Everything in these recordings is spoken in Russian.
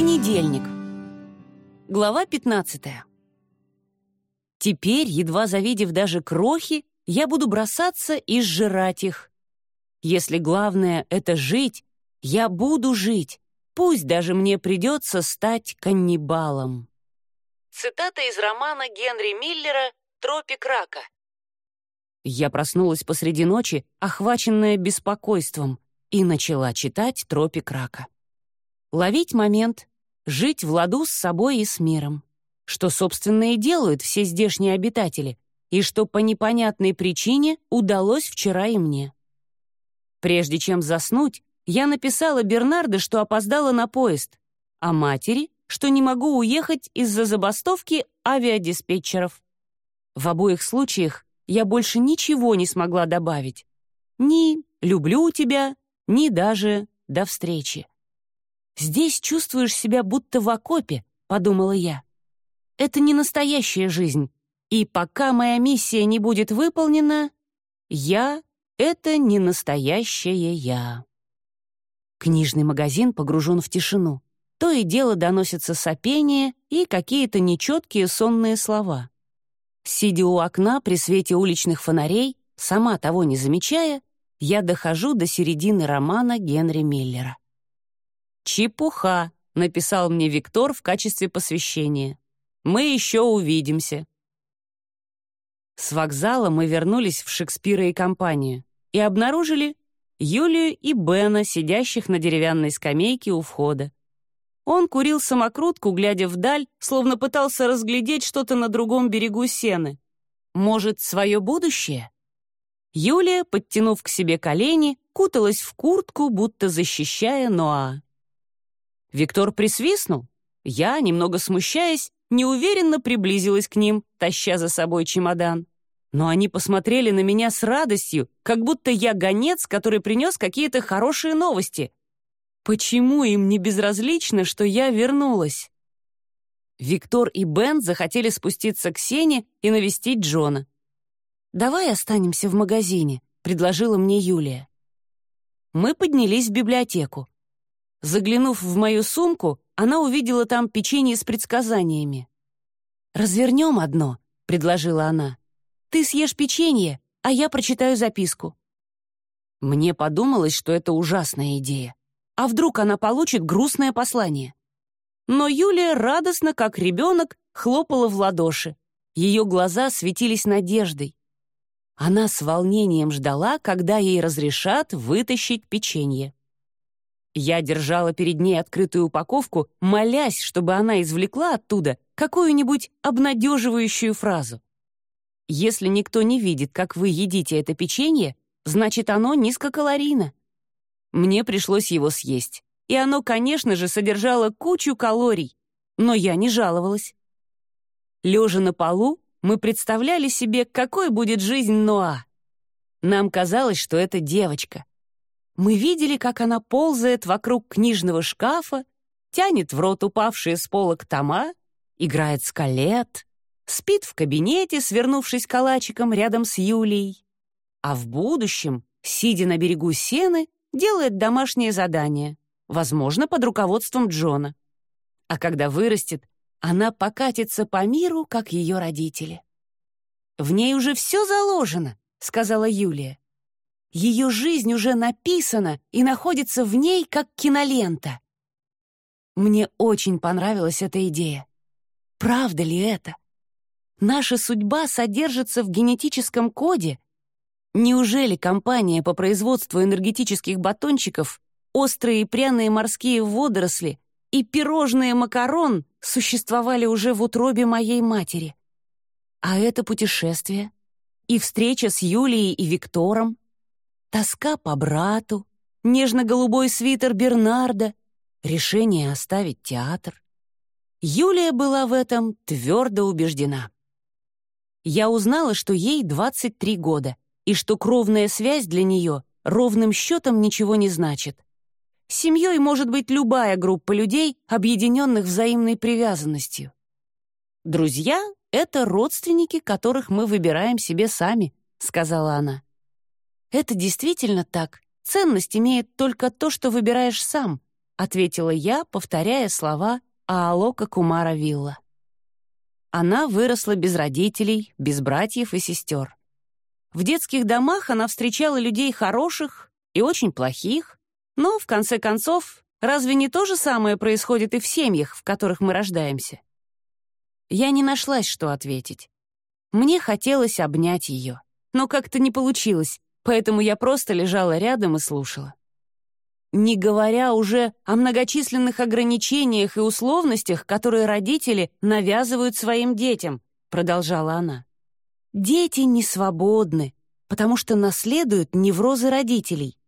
Понедельник. Глава 15. Теперь, едва завидев даже крохи, я буду бросаться и сжирать их. Если главное — это жить, я буду жить, пусть даже мне придется стать каннибалом. Цитата из романа Генри Миллера «Тропик рака». Я проснулась посреди ночи, охваченная беспокойством, и начала читать «Тропик рака». Ловить момент, жить в ладу с собой и с миром. Что, собственно, и делают все здешние обитатели, и что по непонятной причине удалось вчера и мне. Прежде чем заснуть, я написала Бернарде, что опоздала на поезд, а матери, что не могу уехать из-за забастовки авиадиспетчеров. В обоих случаях я больше ничего не смогла добавить. Ни «люблю тебя», ни даже «до встречи». «Здесь чувствуешь себя будто в окопе», — подумала я. «Это не настоящая жизнь, и пока моя миссия не будет выполнена, я — это не настоящее я». Книжный магазин погружен в тишину. То и дело доносятся сопение и какие-то нечеткие сонные слова. Сидя у окна при свете уличных фонарей, сама того не замечая, я дохожу до середины романа Генри Миллера. «Чепуха», — написал мне Виктор в качестве посвящения. «Мы еще увидимся». С вокзала мы вернулись в Шекспира и компанию и обнаружили Юлию и Бена, сидящих на деревянной скамейке у входа. Он курил самокрутку, глядя вдаль, словно пытался разглядеть что-то на другом берегу сены. Может, свое будущее? Юлия, подтянув к себе колени, куталась в куртку, будто защищая Ноа. Виктор присвистнул. Я, немного смущаясь, неуверенно приблизилась к ним, таща за собой чемодан. Но они посмотрели на меня с радостью, как будто я гонец, который принес какие-то хорошие новости. Почему им не безразлично, что я вернулась? Виктор и Бен захотели спуститься к Сене и навестить Джона. «Давай останемся в магазине», — предложила мне Юлия. Мы поднялись в библиотеку. Заглянув в мою сумку, она увидела там печенье с предсказаниями. «Развернем одно», — предложила она. «Ты съешь печенье, а я прочитаю записку». Мне подумалось, что это ужасная идея. А вдруг она получит грустное послание? Но Юлия радостно, как ребенок, хлопала в ладоши. Ее глаза светились надеждой. Она с волнением ждала, когда ей разрешат вытащить печенье. Я держала перед ней открытую упаковку, молясь, чтобы она извлекла оттуда какую-нибудь обнадеживающую фразу. Если никто не видит, как вы едите это печенье, значит, оно низкокалорийно. Мне пришлось его съесть. И оно, конечно же, содержало кучу калорий. Но я не жаловалась. Лежа на полу, мы представляли себе, какой будет жизнь Ноа. Нам казалось, что это девочка. Мы видели, как она ползает вокруг книжного шкафа, тянет в рот упавшие с полок тома, играет скалет, спит в кабинете, свернувшись калачиком рядом с Юлией. А в будущем, сидя на берегу сены, делает домашнее задание, возможно, под руководством Джона. А когда вырастет, она покатится по миру, как ее родители. «В ней уже все заложено», — сказала Юлия. Ее жизнь уже написана и находится в ней как кинолента. Мне очень понравилась эта идея. Правда ли это? Наша судьба содержится в генетическом коде? Неужели компания по производству энергетических батончиков, острые пряные морские водоросли и пирожные макарон существовали уже в утробе моей матери? А это путешествие? И встреча с Юлией и Виктором? Тоска по брату, нежно-голубой свитер Бернарда, решение оставить театр. Юлия была в этом твердо убеждена. Я узнала, что ей 23 года, и что кровная связь для нее ровным счетом ничего не значит. Семьей может быть любая группа людей, объединенных взаимной привязанностью. «Друзья — это родственники, которых мы выбираем себе сами», — сказала она. Это действительно так. Ценность имеет только то, что выбираешь сам, ответила я, повторяя слова Аалока Кумара Вилла. Она выросла без родителей, без братьев и сестер. В детских домах она встречала людей хороших и очень плохих, но, в конце концов, разве не то же самое происходит и в семьях, в которых мы рождаемся? Я не нашлась, что ответить. Мне хотелось обнять ее, но как-то не получилось, поэтому я просто лежала рядом и слушала. Не говоря уже о многочисленных ограничениях и условностях, которые родители навязывают своим детям, продолжала она. Дети не свободны, потому что наследуют неврозы родителей.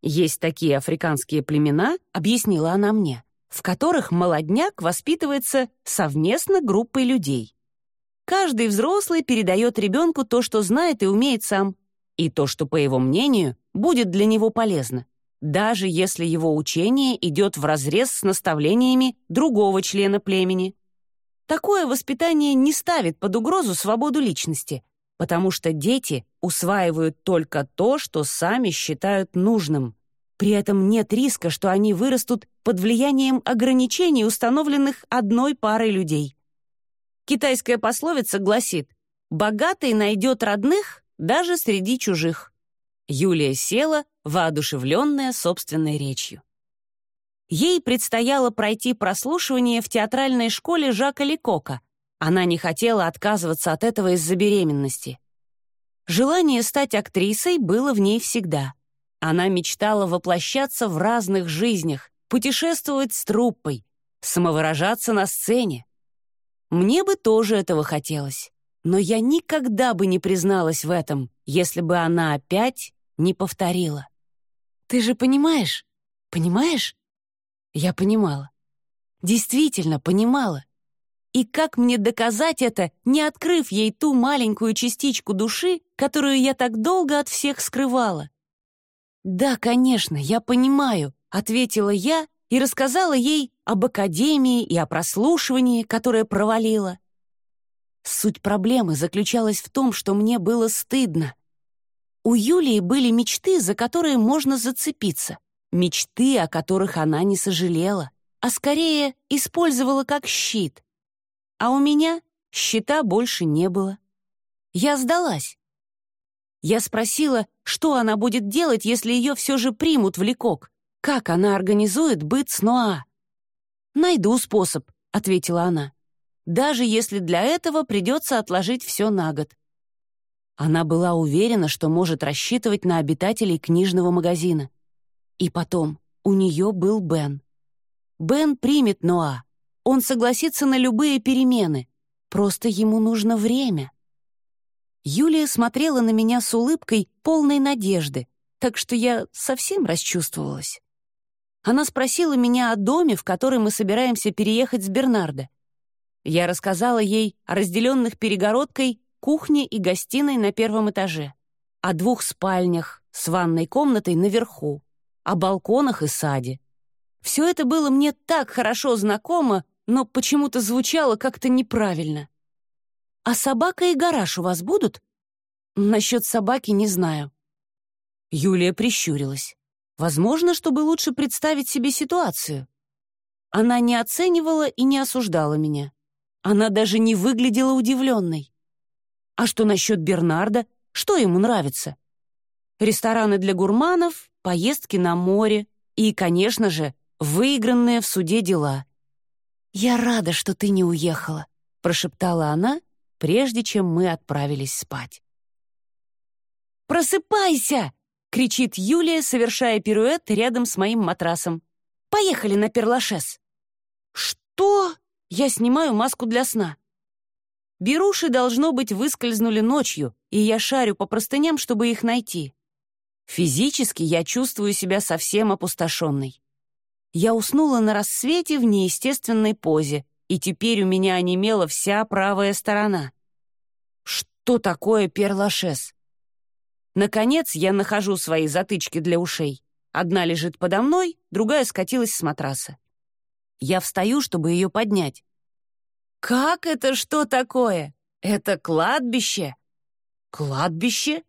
Есть такие африканские племена, объяснила она мне, в которых молодняк воспитывается совместно группой людей. Каждый взрослый передает ребенку то, что знает и умеет сам, и то, что, по его мнению, будет для него полезно, даже если его учение идет вразрез с наставлениями другого члена племени. Такое воспитание не ставит под угрозу свободу личности, потому что дети усваивают только то, что сами считают нужным. При этом нет риска, что они вырастут под влиянием ограничений, установленных одной парой людей. Китайская пословица гласит «богатый найдет родных даже среди чужих». Юлия села, воодушевленная собственной речью. Ей предстояло пройти прослушивание в театральной школе Жака Ликока. Она не хотела отказываться от этого из-за беременности. Желание стать актрисой было в ней всегда. Она мечтала воплощаться в разных жизнях, путешествовать с труппой, самовыражаться на сцене. Мне бы тоже этого хотелось. Но я никогда бы не призналась в этом, если бы она опять не повторила. «Ты же понимаешь? Понимаешь?» Я понимала. Действительно понимала. И как мне доказать это, не открыв ей ту маленькую частичку души, которую я так долго от всех скрывала? «Да, конечно, я понимаю», — ответила я и рассказала ей об академии и о прослушивании, которое провалила. Суть проблемы заключалась в том, что мне было стыдно. У Юлии были мечты, за которые можно зацепиться, мечты, о которых она не сожалела, а скорее использовала как щит. А у меня щита больше не было. Я сдалась. Я спросила, что она будет делать, если ее все же примут в лекок, как она организует быт с Ноа? «Найду способ», — ответила она. «Даже если для этого придется отложить все на год». Она была уверена, что может рассчитывать на обитателей книжного магазина. И потом, у нее был Бен. Бен примет Ноа. Он согласится на любые перемены. Просто ему нужно время. Юлия смотрела на меня с улыбкой, полной надежды, так что я совсем расчувствовалась. Она спросила меня о доме, в который мы собираемся переехать с Бернардо. Я рассказала ей о разделенных перегородкой кухне и гостиной на первом этаже, о двух спальнях с ванной комнатой наверху, о балконах и саде. Все это было мне так хорошо знакомо, но почему-то звучало как-то неправильно. «А собака и гараж у вас будут?» «Насчет собаки не знаю». Юлия прищурилась. Возможно, чтобы лучше представить себе ситуацию. Она не оценивала и не осуждала меня. Она даже не выглядела удивленной. А что насчет Бернарда? Что ему нравится? Рестораны для гурманов, поездки на море и, конечно же, выигранные в суде дела. «Я рада, что ты не уехала», — прошептала она, прежде чем мы отправились спать. «Просыпайся!» — кричит Юлия, совершая пируэт рядом с моим матрасом. «Поехали на перлашес!» «Что?» Я снимаю маску для сна. Беруши, должно быть, выскользнули ночью, и я шарю по простыням, чтобы их найти. Физически я чувствую себя совсем опустошенной. Я уснула на рассвете в неестественной позе, и теперь у меня онемела вся правая сторона. Что такое перлашес? Наконец я нахожу свои затычки для ушей. Одна лежит подо мной, другая скатилась с матраса. Я встаю, чтобы ее поднять. «Как это что такое? Это кладбище?» «Кладбище?»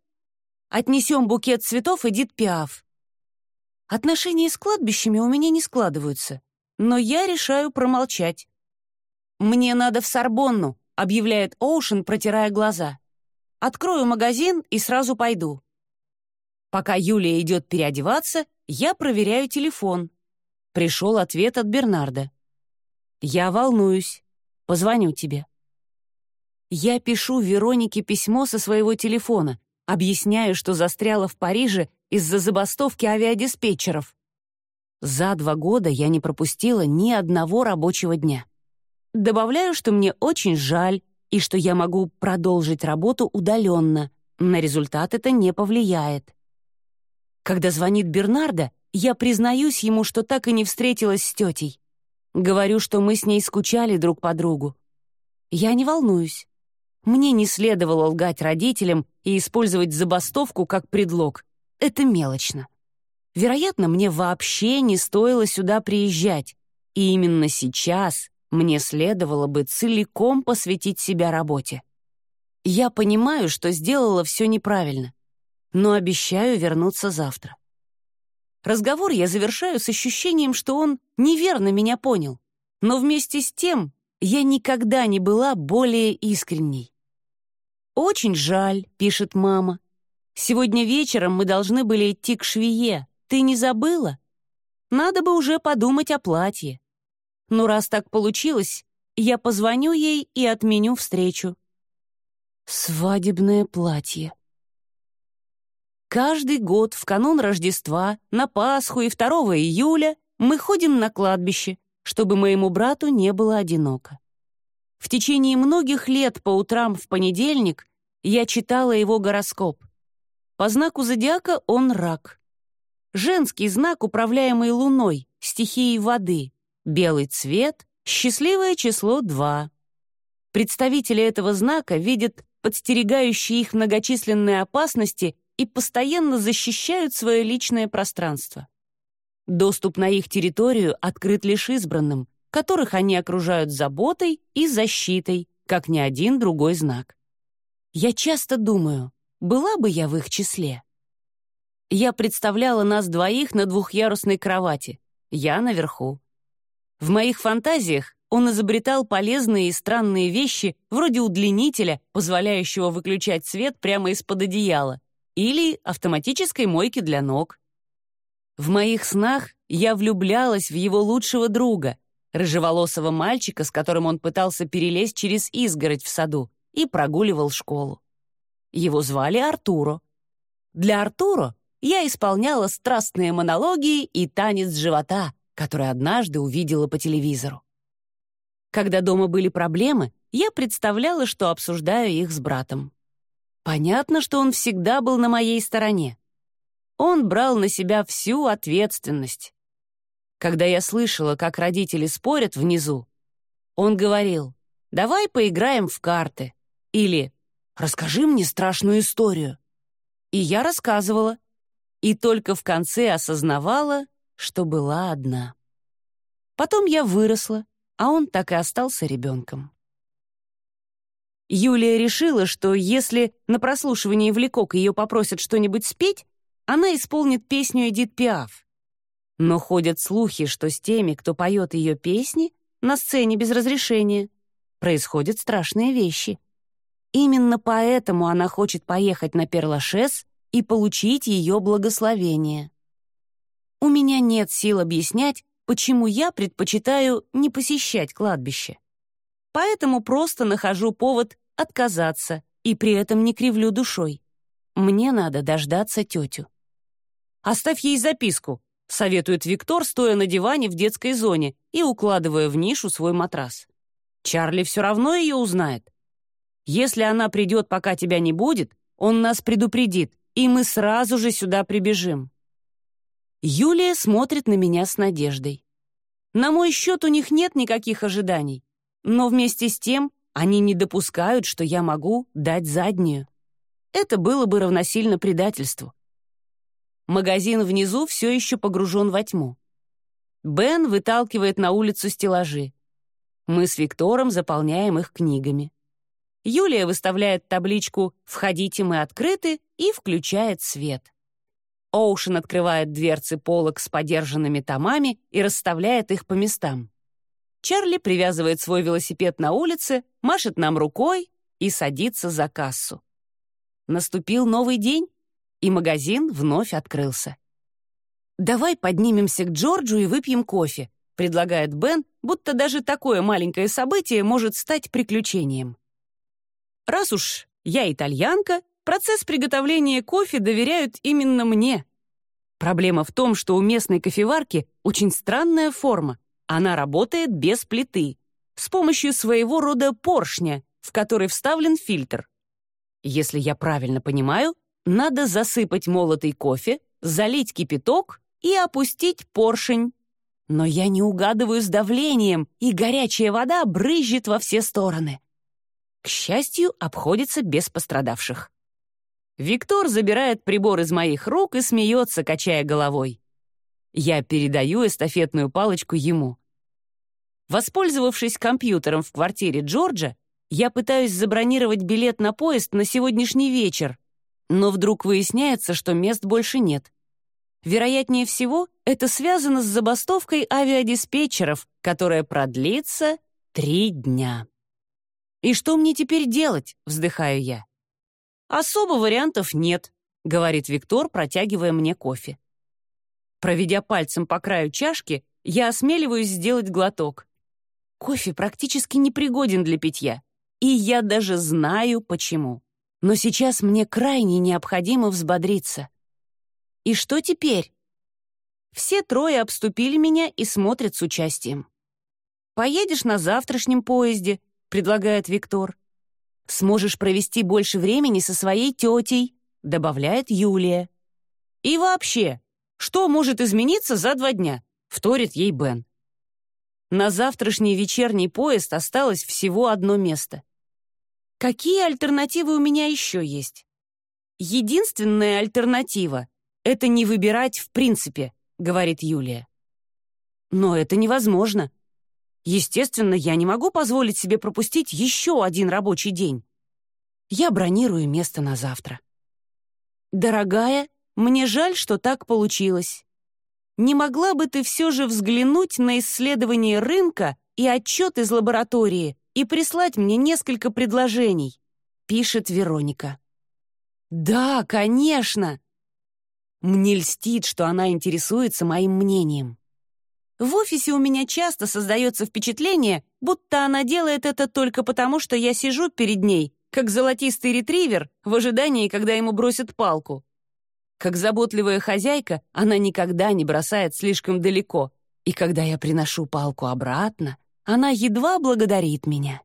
«Отнесем букет цветов Эдит Пиаф». Отношения с кладбищами у меня не складываются, но я решаю промолчать. «Мне надо в Сорбонну», — объявляет Оушен, протирая глаза. «Открою магазин и сразу пойду». Пока Юлия идет переодеваться, я проверяю телефон. Пришел ответ от Бернарда. «Я волнуюсь. Позвоню тебе». Я пишу Веронике письмо со своего телефона, объясняю, что застряла в Париже из-за забастовки авиадиспетчеров. За два года я не пропустила ни одного рабочего дня. Добавляю, что мне очень жаль и что я могу продолжить работу удаленно. На результат это не повлияет. Когда звонит Бернарда, я признаюсь ему, что так и не встретилась с тетей. Говорю, что мы с ней скучали друг по другу. Я не волнуюсь. Мне не следовало лгать родителям и использовать забастовку как предлог. Это мелочно. Вероятно, мне вообще не стоило сюда приезжать. И именно сейчас мне следовало бы целиком посвятить себя работе. Я понимаю, что сделала все неправильно, но обещаю вернуться завтра. Разговор я завершаю с ощущением, что он неверно меня понял, но вместе с тем я никогда не была более искренней. «Очень жаль», — пишет мама. «Сегодня вечером мы должны были идти к швее. Ты не забыла? Надо бы уже подумать о платье. Но раз так получилось, я позвоню ей и отменю встречу». Свадебное платье. Каждый год в канун Рождества, на Пасху и 2 июля мы ходим на кладбище, чтобы моему брату не было одиноко. В течение многих лет по утрам в понедельник я читала его гороскоп. По знаку зодиака он рак. Женский знак, управляемый луной, стихией воды, белый цвет, счастливое число 2. Представители этого знака видят подстерегающие их многочисленные опасности и постоянно защищают свое личное пространство. Доступ на их территорию открыт лишь избранным, которых они окружают заботой и защитой, как ни один другой знак. Я часто думаю, была бы я в их числе. Я представляла нас двоих на двухъярусной кровати, я наверху. В моих фантазиях он изобретал полезные и странные вещи, вроде удлинителя, позволяющего выключать свет прямо из-под одеяла, или автоматической мойки для ног. В моих снах я влюблялась в его лучшего друга, рыжеволосого мальчика, с которым он пытался перелезть через изгородь в саду и прогуливал школу. Его звали Артуро. Для Артуро я исполняла страстные монологи и танец живота, который однажды увидела по телевизору. Когда дома были проблемы, я представляла, что обсуждаю их с братом. Понятно, что он всегда был на моей стороне. Он брал на себя всю ответственность. Когда я слышала, как родители спорят внизу, он говорил, «Давай поиграем в карты» или «Расскажи мне страшную историю». И я рассказывала, и только в конце осознавала, что была одна. Потом я выросла, а он так и остался ребенком. Юлия решила, что если на прослушивании в Лекок ее попросят что-нибудь спеть, она исполнит песню Эдит Пиаф. Но ходят слухи, что с теми, кто поет ее песни, на сцене без разрешения, происходят страшные вещи. Именно поэтому она хочет поехать на Перлашес и получить ее благословение. У меня нет сил объяснять, почему я предпочитаю не посещать кладбище. Поэтому просто нахожу повод отказаться и при этом не кривлю душой. Мне надо дождаться тетю. «Оставь ей записку», — советует Виктор, стоя на диване в детской зоне и укладывая в нишу свой матрас. «Чарли все равно ее узнает. Если она придет, пока тебя не будет, он нас предупредит, и мы сразу же сюда прибежим». Юлия смотрит на меня с надеждой. На мой счет у них нет никаких ожиданий, но вместе с тем они не допускают, что я могу дать заднюю. Это было бы равносильно предательству. Магазин внизу все еще погружен во тьму. Бен выталкивает на улицу стеллажи. Мы с Виктором заполняем их книгами. Юлия выставляет табличку «Входите, мы открыты» и включает свет. Оушен открывает дверцы полок с подержанными томами и расставляет их по местам. Чарли привязывает свой велосипед на улице, машет нам рукой и садится за кассу. Наступил новый день, и магазин вновь открылся. «Давай поднимемся к Джорджу и выпьем кофе», предлагает Бен, будто даже такое маленькое событие может стать приключением. Раз уж я итальянка, процесс приготовления кофе доверяют именно мне. Проблема в том, что у местной кофеварки очень странная форма. Она работает без плиты, с помощью своего рода поршня, в который вставлен фильтр. Если я правильно понимаю, надо засыпать молотый кофе, залить кипяток и опустить поршень. Но я не угадываю с давлением, и горячая вода брызжет во все стороны. К счастью, обходится без пострадавших. Виктор забирает прибор из моих рук и смеется, качая головой. Я передаю эстафетную палочку ему. Воспользовавшись компьютером в квартире Джорджа, я пытаюсь забронировать билет на поезд на сегодняшний вечер, но вдруг выясняется, что мест больше нет. Вероятнее всего, это связано с забастовкой авиадиспетчеров, которая продлится три дня. «И что мне теперь делать?» — вздыхаю я. «Особо вариантов нет», — говорит Виктор, протягивая мне кофе. Проведя пальцем по краю чашки, я осмеливаюсь сделать глоток. Кофе практически непригоден для питья, и я даже знаю, почему. Но сейчас мне крайне необходимо взбодриться. И что теперь? Все трое обступили меня и смотрят с участием. «Поедешь на завтрашнем поезде», — предлагает Виктор. «Сможешь провести больше времени со своей тетей», — добавляет Юлия. «И вообще, что может измениться за два дня?» — вторит ей Бен. На завтрашний вечерний поезд осталось всего одно место. Какие альтернативы у меня еще есть? Единственная альтернатива — это не выбирать в принципе, говорит Юлия. Но это невозможно. Естественно, я не могу позволить себе пропустить еще один рабочий день. Я бронирую место на завтра. Дорогая, мне жаль, что так получилось. Не могла бы ты все же взглянуть на исследование рынка и отчет из лаборатории и прислать мне несколько предложений?» — пишет Вероника. «Да, конечно!» Мне льстит, что она интересуется моим мнением. В офисе у меня часто создается впечатление, будто она делает это только потому, что я сижу перед ней, как золотистый ретривер, в ожидании, когда ему бросят палку. Как заботливая хозяйка, она никогда не бросает слишком далеко, и когда я приношу палку обратно, она едва благодарит меня.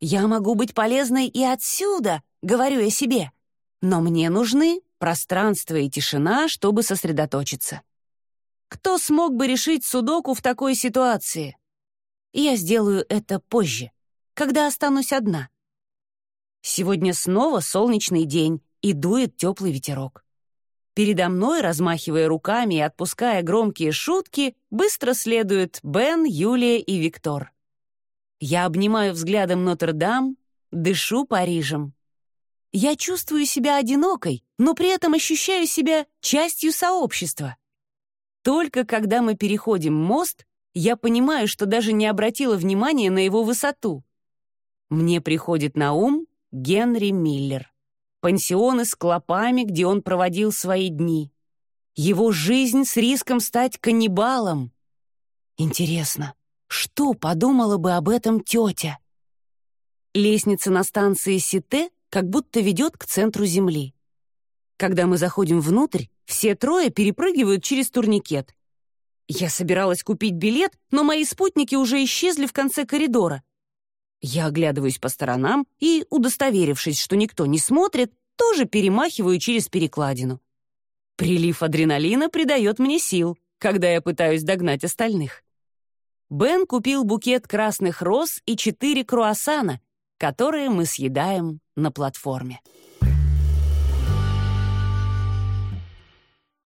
«Я могу быть полезной и отсюда», — говорю я себе, но мне нужны пространство и тишина, чтобы сосредоточиться. Кто смог бы решить судоку в такой ситуации? Я сделаю это позже, когда останусь одна. Сегодня снова солнечный день, и дует теплый ветерок. Передо мной, размахивая руками и отпуская громкие шутки, быстро следуют Бен, Юлия и Виктор. Я обнимаю взглядом Нотр-Дам, дышу Парижем. Я чувствую себя одинокой, но при этом ощущаю себя частью сообщества. Только когда мы переходим мост, я понимаю, что даже не обратила внимания на его высоту. Мне приходит на ум Генри Миллер. Пансионы с клопами, где он проводил свои дни. Его жизнь с риском стать каннибалом. Интересно, что подумала бы об этом тетя? Лестница на станции Сите как будто ведет к центру Земли. Когда мы заходим внутрь, все трое перепрыгивают через турникет. Я собиралась купить билет, но мои спутники уже исчезли в конце коридора. Я оглядываюсь по сторонам и, удостоверившись, что никто не смотрит, тоже перемахиваю через перекладину. Прилив адреналина придает мне сил, когда я пытаюсь догнать остальных. Бен купил букет красных роз и четыре круассана, которые мы съедаем на платформе.